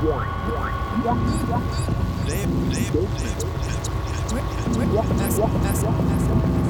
Lip, lip, lip, lip, lip, lip, lip, lip,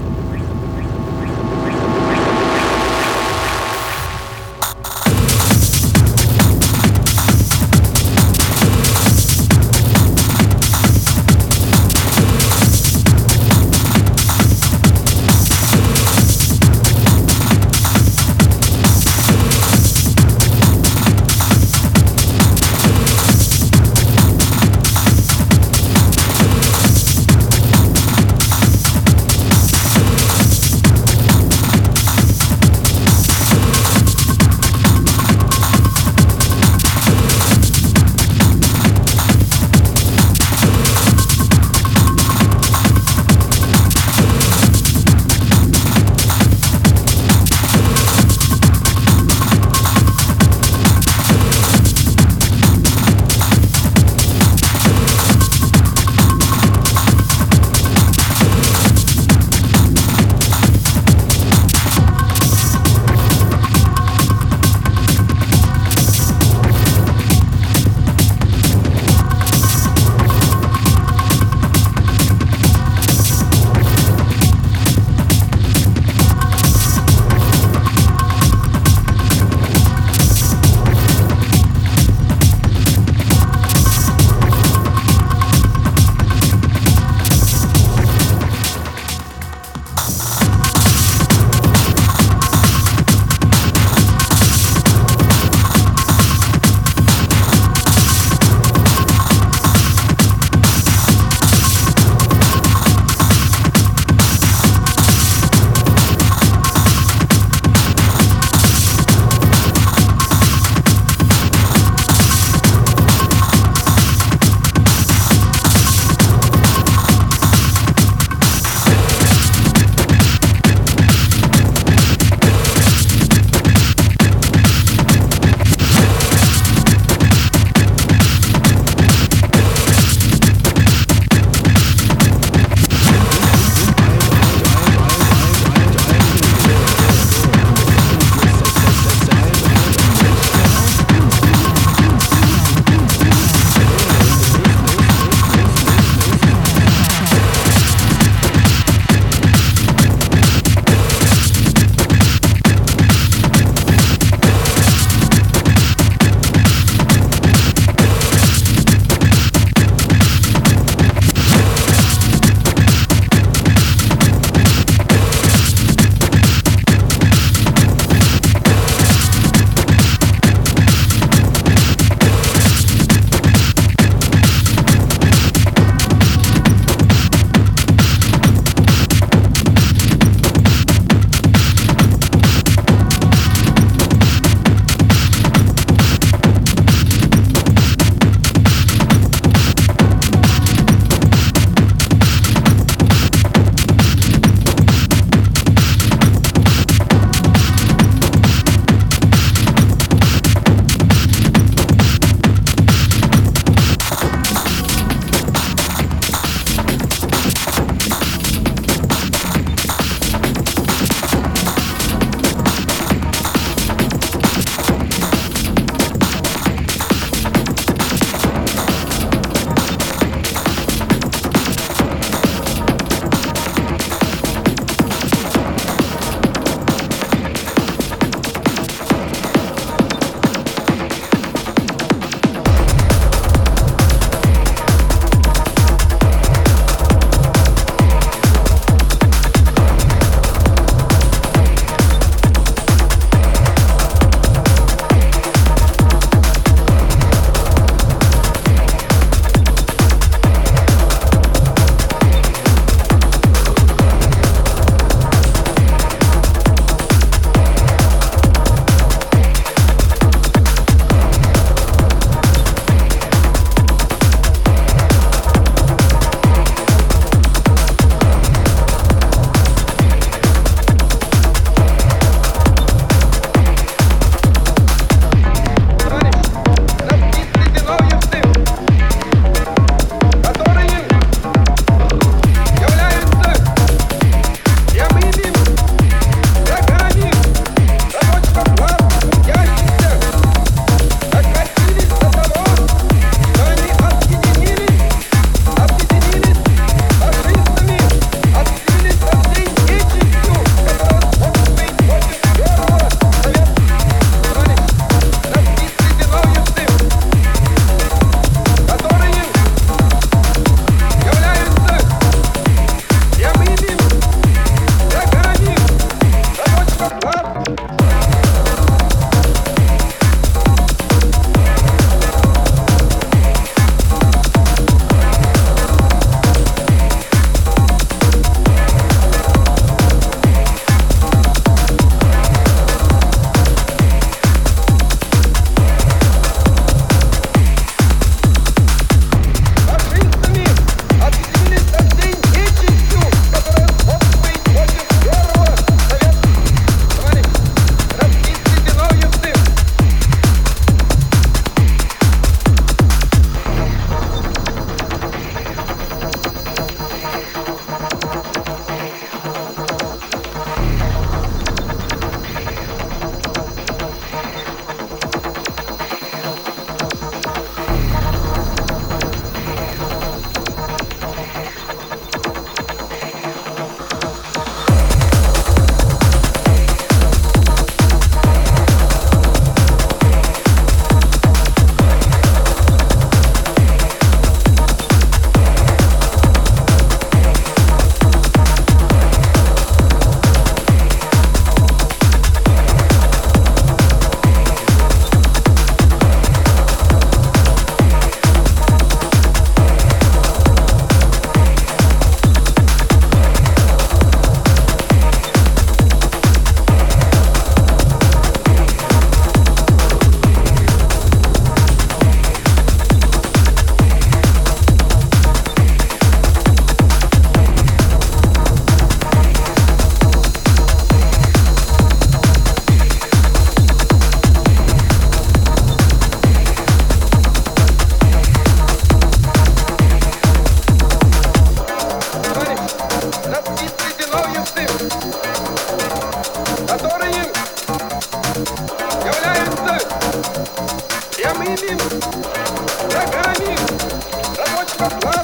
Whoa.